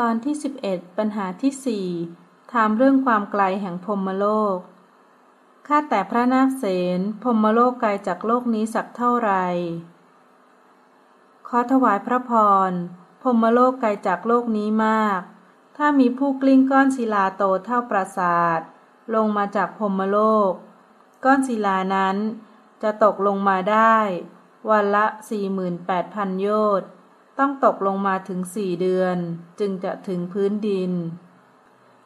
ตอนที่ 11 ปัญหาที่สี่ถามเรื่องความไกลแห่งพรหมโลก ข้าแต่พระนาคเสนพรหมโลกไกลจากโลกนี้สักเท่าไหร่ ขอถวายพระพรพรหมโลกไกลจากโลกนี้มาก ถ้ามีผู้กลิ้งก้อนศิลาโตเท่าปราสาท ลงมาจากพรหมโลก ก้อนศิลานั้นจะตกลงมาได้ วันละ 48,000 โยชน์ ต้องตกลงมาถึงสี่เดือน จึงจะถึงพื้นดิน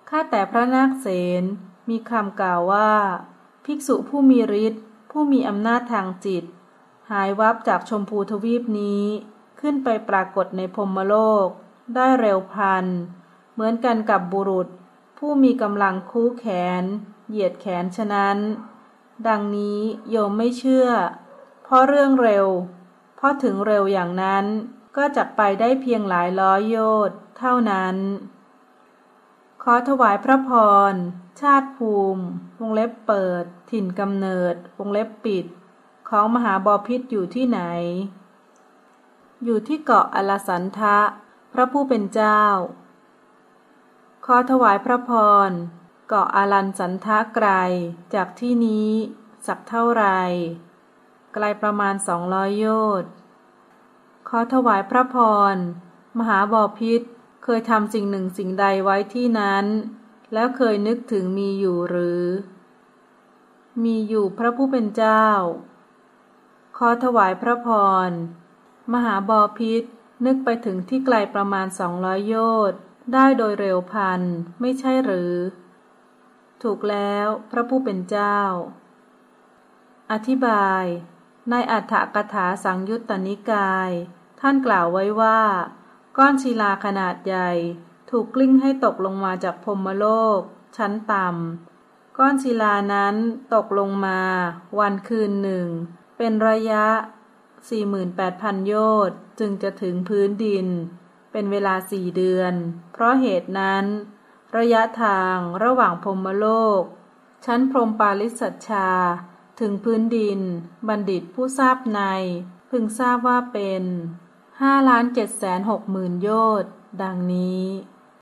ข้าแต่พระนาคเสนมีคำกล่าวว่า ภิกษุผู้มีฤทธิ์ผู้มีอำนาจทางจิต หายวับจากชมพูทวีปนี้ ขึ้นไปปรากฏในพรมโลก ได้เร็วพัน เหมือนกันกับบุรุษ ผู้มีกำลังคู่แขน เหยียดแขนฉะนั้น ดังนี้โยมไม่เชื่อ เพราะเรื่องเร็ว เพราะถึงเร็วอย่างนั้น ก็จะไปได้เพียงหลายร้อยโยชน์เท่านั้น ขอถวายพระพร ชาติภูมิ วงเล็บเปิด ถิ่นกำเนิด วงเล็บปิด ของมหาบอพิษอยู่ที่ไหน อยู่ที่เกาะอลสันทะ พระผู้เป็นเจ้า ขอถวายพระพร เกาะอาลันสันทะไกล จากที่นี้ สักเท่าไร ไกลประมาณสองร้อยโยชน์ ขอถวายพระพร มหาบอพิษเคยทำสิ่งหนึ่งสิ่งใดไว้ที่นั้น แล้วเคยนึกถึงมีอยู่หรือ มีอยู่พระผู้เป็นเจ้า ขอถวายพระพร มหาบอพิษนึกไปถึงที่ไกลประมาณสองร้อยโยชน์ได้โดยเร็วพันไม่ใช่หรือ ถูกแล้วพระผู้เป็นเจ้า อธิบาย ในอัฏฐกถาสังยุตตนิกาย ท่านกล่าวไว้ว่า ก้อนศิลาขนาดใหญ่ ถูกกลิ้งให้ตกลงมาจากพรมโลก ชั้นต่ำ ก้อนศิลานั้นตกลงมา วันคืนหนึ่ง เป็นระยะ 48,000 โยชน์จึงจะถึงพื้นดิน เป็นเวลาสี่เดือน เพราะเหตุนั้น ระยะทางระหว่างพรมโลก ชั้นพรมปาลิสัชชา ถึงพื้นดิน บัณฑิตผู้ทราบในพึงทราบว่าเป็น ห้าล้านเจ็ดแสนหกหมื่นโยชน์ดังนี้